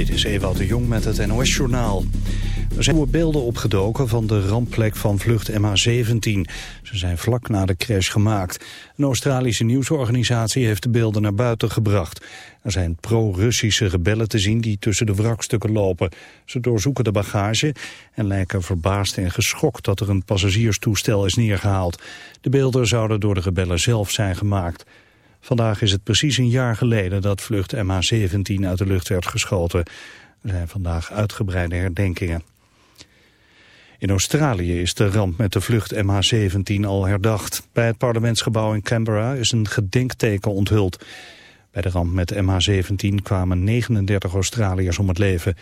Dit is Ewout de Jong met het NOS-journaal. Er zijn nieuwe beelden opgedoken van de rampplek van vlucht MH17. Ze zijn vlak na de crash gemaakt. Een Australische nieuwsorganisatie heeft de beelden naar buiten gebracht. Er zijn pro-Russische rebellen te zien die tussen de wrakstukken lopen. Ze doorzoeken de bagage en lijken verbaasd en geschokt dat er een passagierstoestel is neergehaald. De beelden zouden door de rebellen zelf zijn gemaakt. Vandaag is het precies een jaar geleden dat vlucht MH17 uit de lucht werd geschoten. Er zijn vandaag uitgebreide herdenkingen. In Australië is de ramp met de vlucht MH17 al herdacht. Bij het parlementsgebouw in Canberra is een gedenkteken onthuld. Bij de ramp met MH17 kwamen 39 Australiërs om het leven.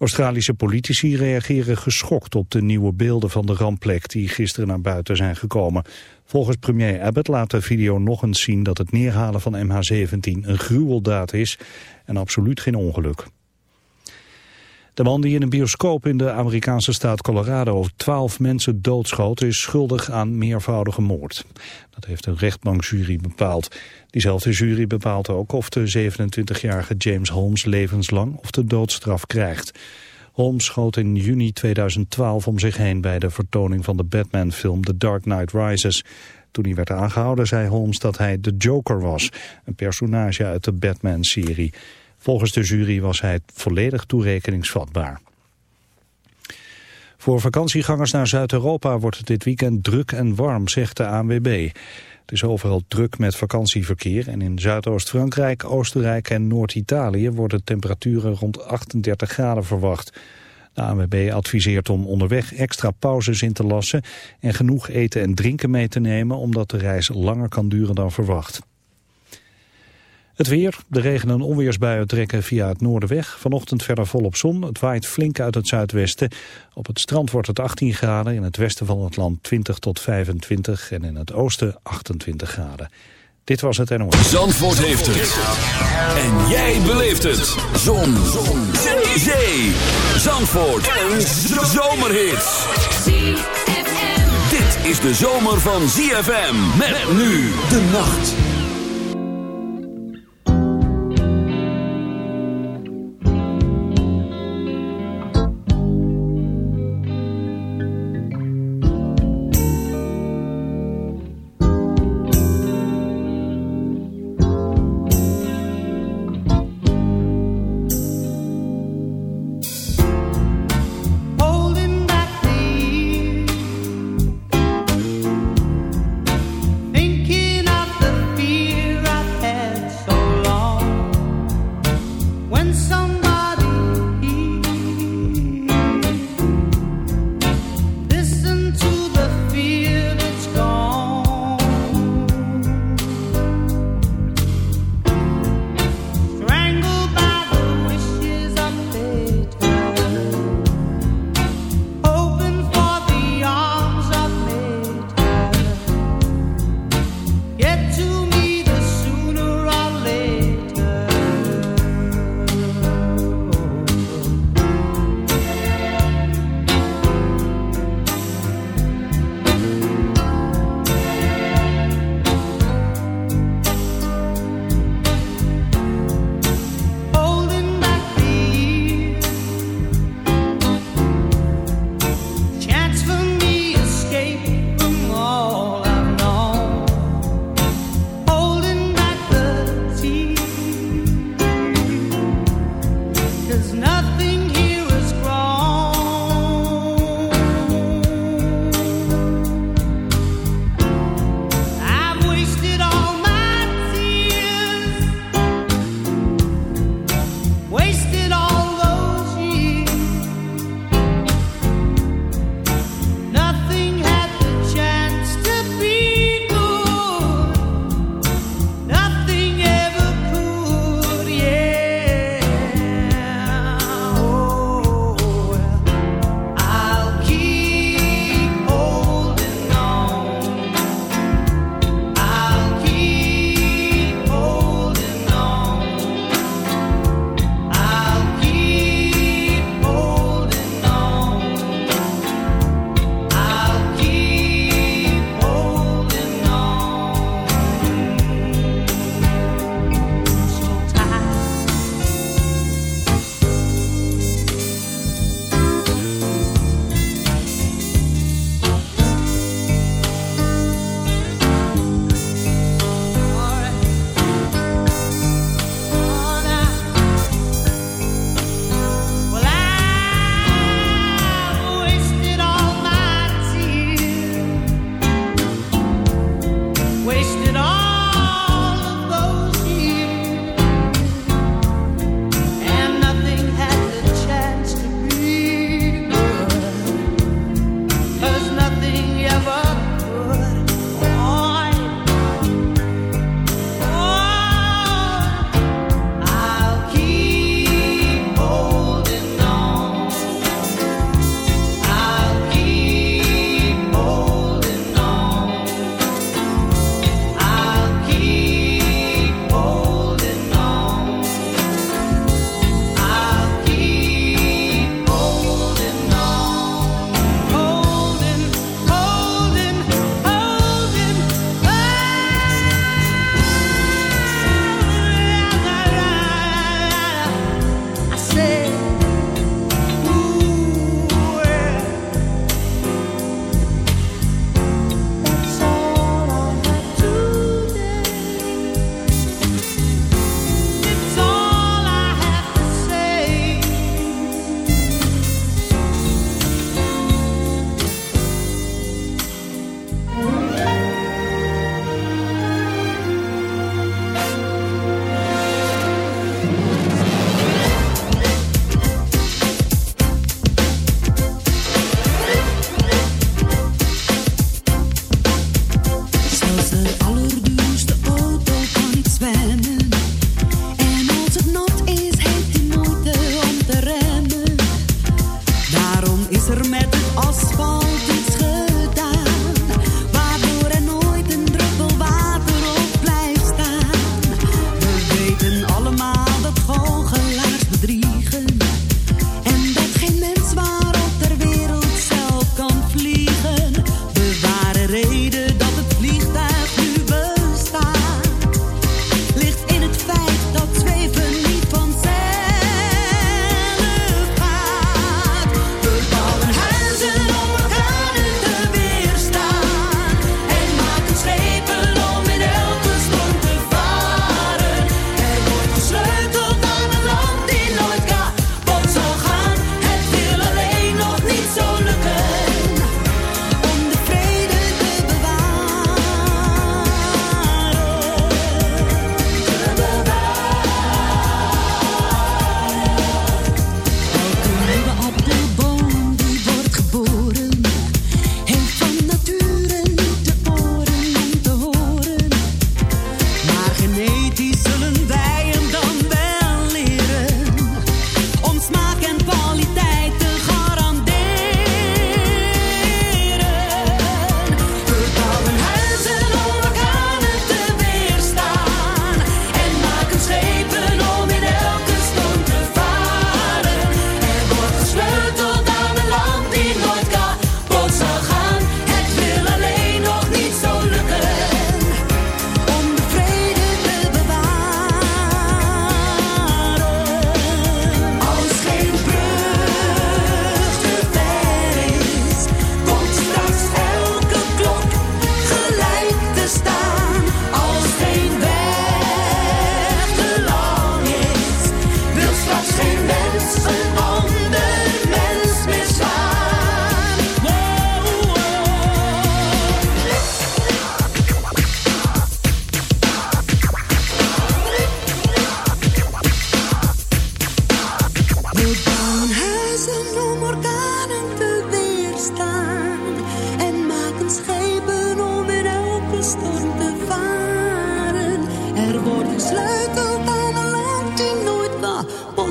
Australische politici reageren geschokt op de nieuwe beelden van de rampplek die gisteren naar buiten zijn gekomen. Volgens premier Abbott laat de video nog eens zien dat het neerhalen van MH17 een gruweldaad is en absoluut geen ongeluk. De man die in een bioscoop in de Amerikaanse staat Colorado twaalf mensen doodschoot is schuldig aan meervoudige moord. Dat heeft een rechtbankjury bepaald. Diezelfde jury bepaalt ook of de 27-jarige James Holmes levenslang of de doodstraf krijgt. Holmes schoot in juni 2012 om zich heen bij de vertoning van de Batman-film The Dark Knight Rises. Toen hij werd aangehouden zei Holmes dat hij de Joker was, een personage uit de Batman-serie. Volgens de jury was hij volledig toerekeningsvatbaar. Voor vakantiegangers naar Zuid-Europa wordt het dit weekend druk en warm, zegt de ANWB. Het is overal druk met vakantieverkeer en in Zuidoost-Frankrijk, Oostenrijk en Noord-Italië worden temperaturen rond 38 graden verwacht. De ANWB adviseert om onderweg extra pauzes in te lassen en genoeg eten en drinken mee te nemen omdat de reis langer kan duren dan verwacht. Het weer, de regen- en onweersbuien trekken via het noorden weg. Vanochtend verder volop zon. Het waait flink uit het zuidwesten. Op het strand wordt het 18 graden. In het westen van het land 20 tot 25. En in het oosten 28 graden. Dit was het NOS. Zandvoort heeft het. En jij beleeft het. Zon. zon. Zee. Zandvoort. Een zomerhit. Dit is de zomer van ZFM. Met nu de nacht.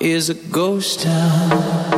is a ghost town.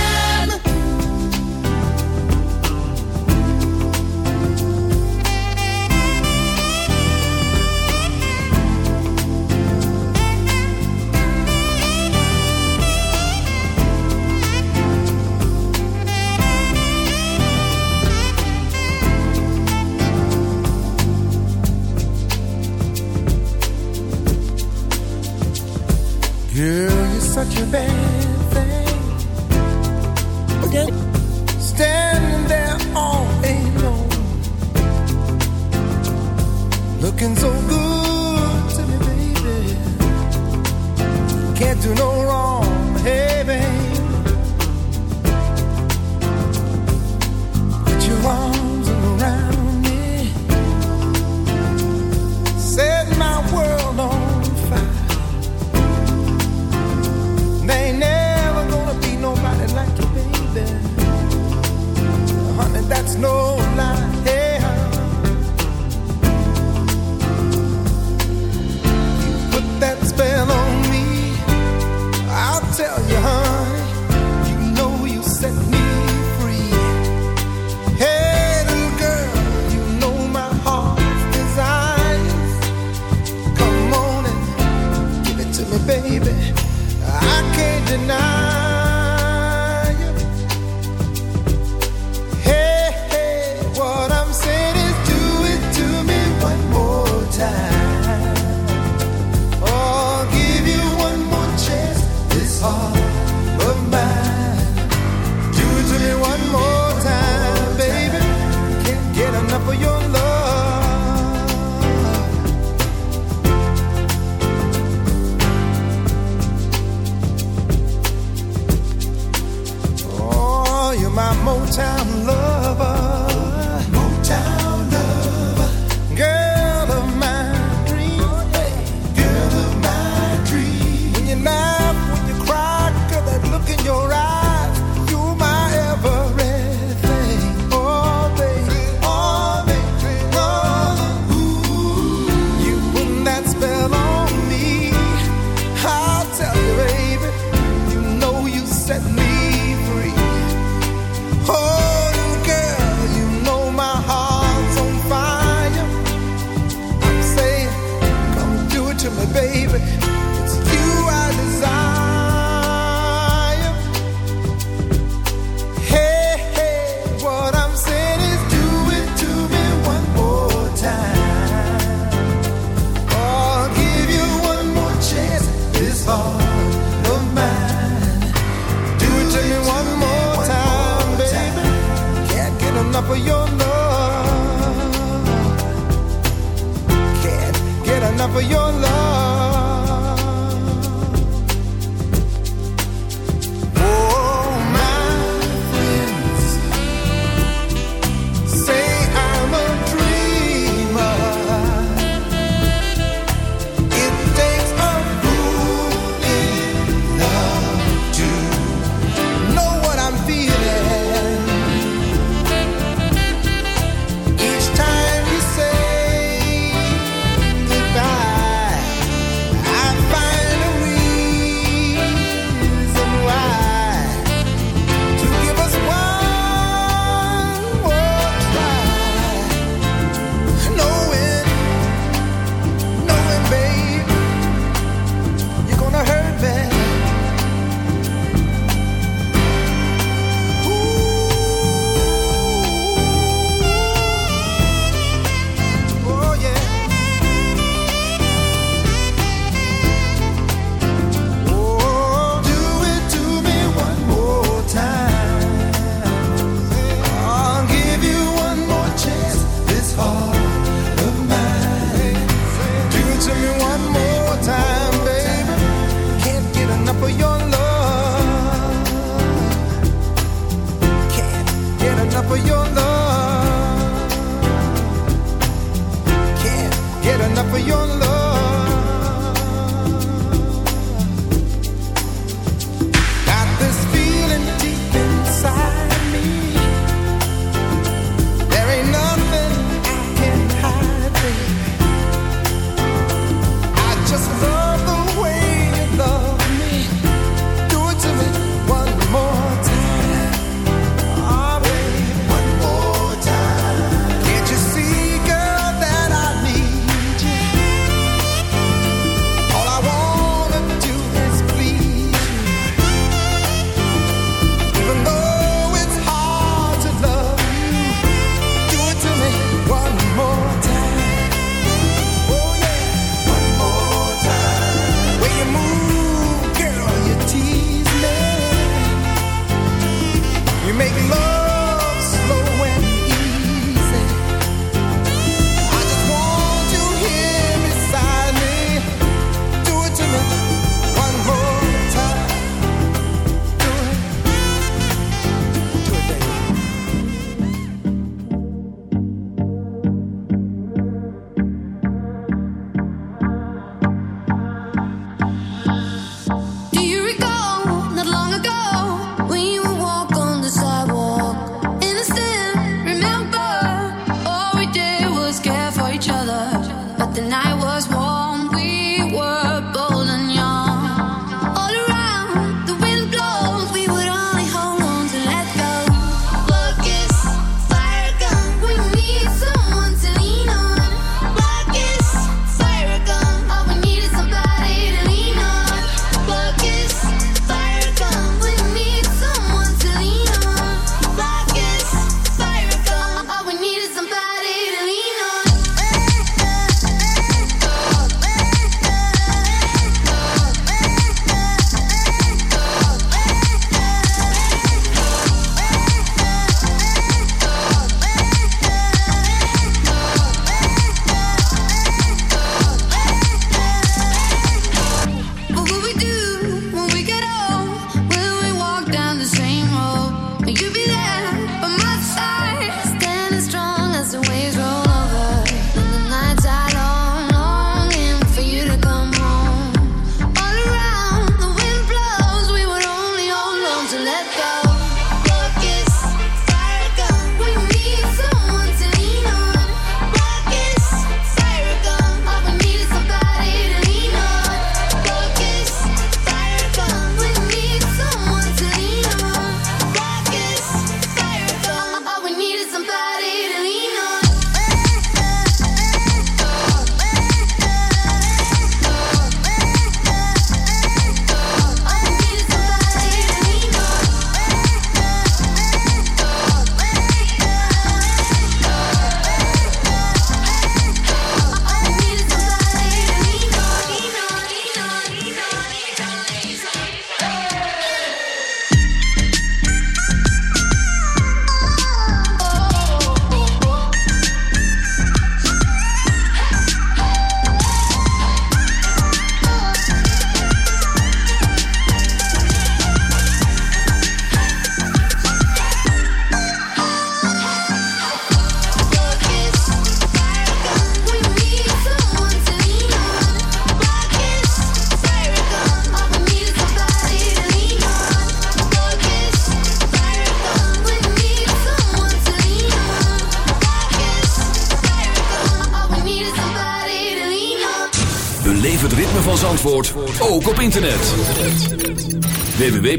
baby.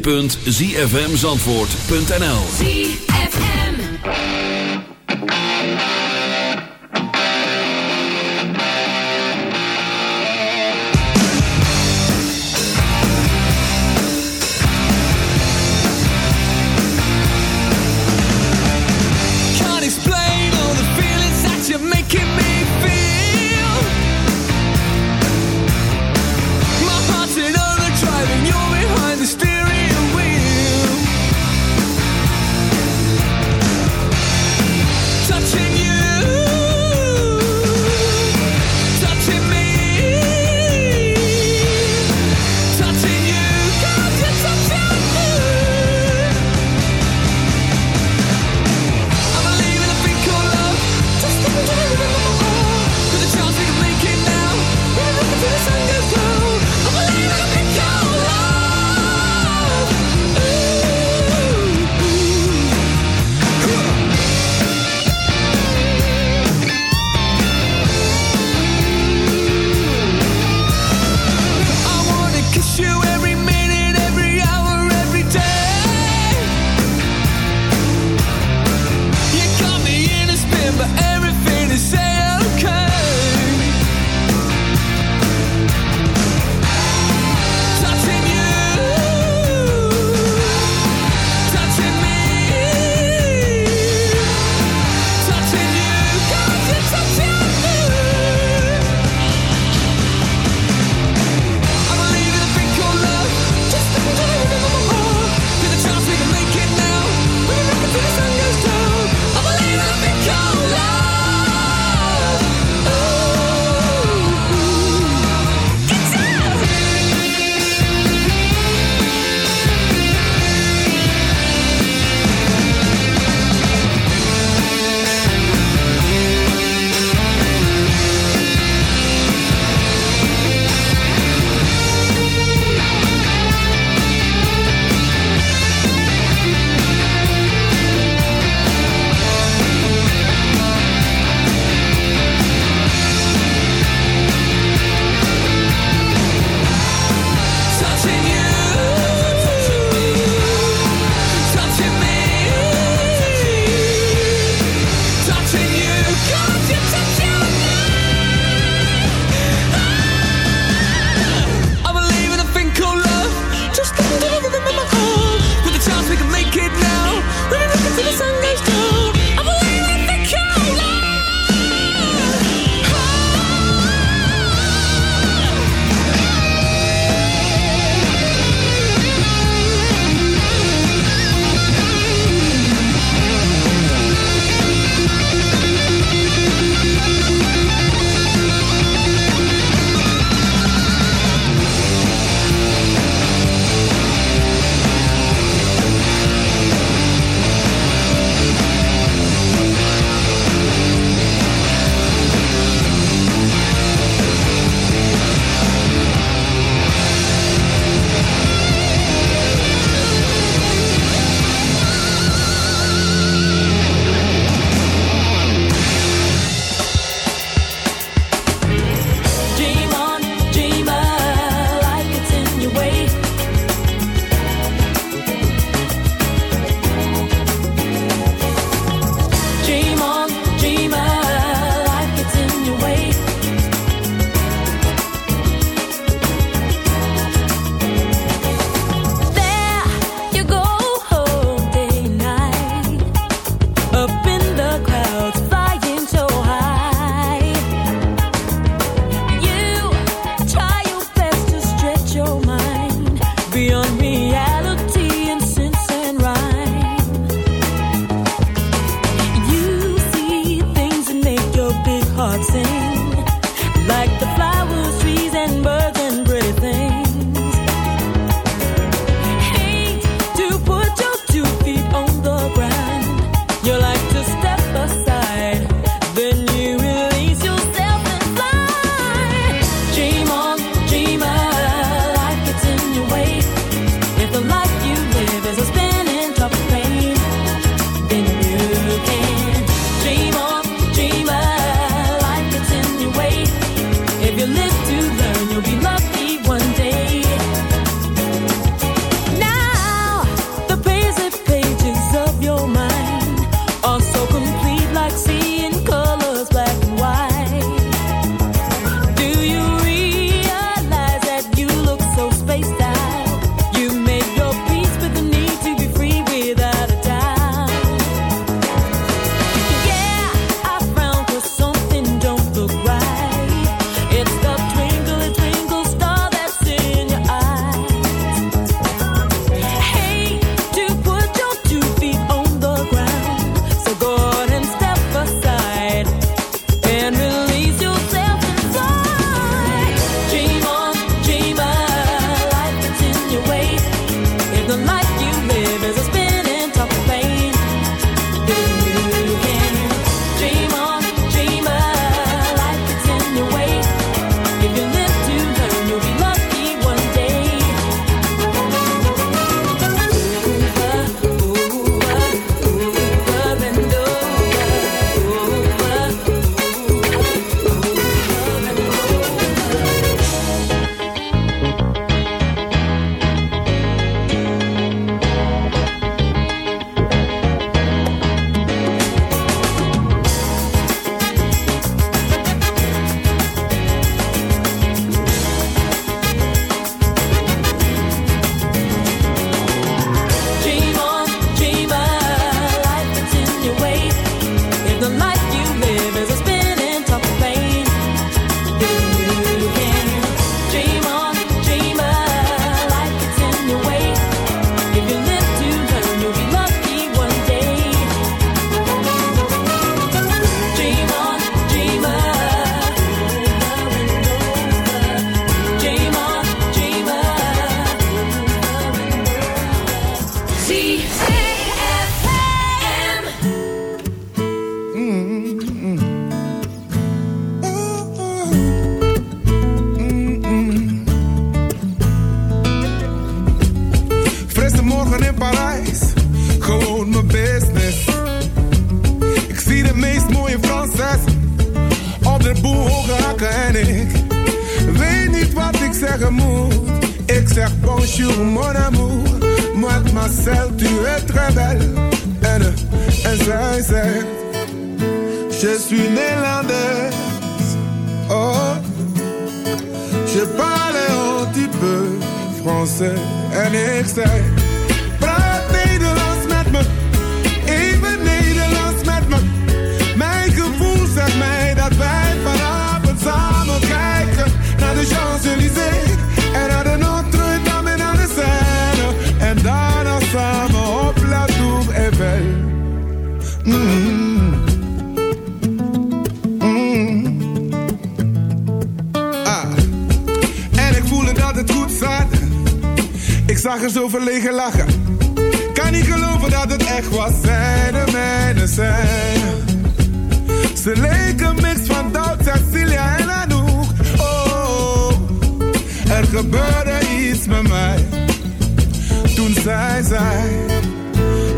www.zfmzandvoort.nl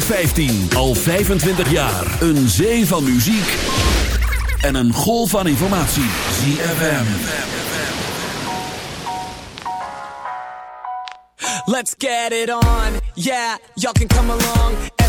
2015 al 25 jaar. Een zee van muziek en een golf van informatie. ZFM. Let's get it on. Yeah, y'all can come along.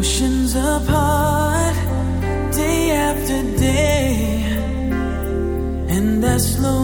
Oceans apart, day after day, and I slowly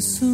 soon